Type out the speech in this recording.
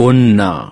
كنا.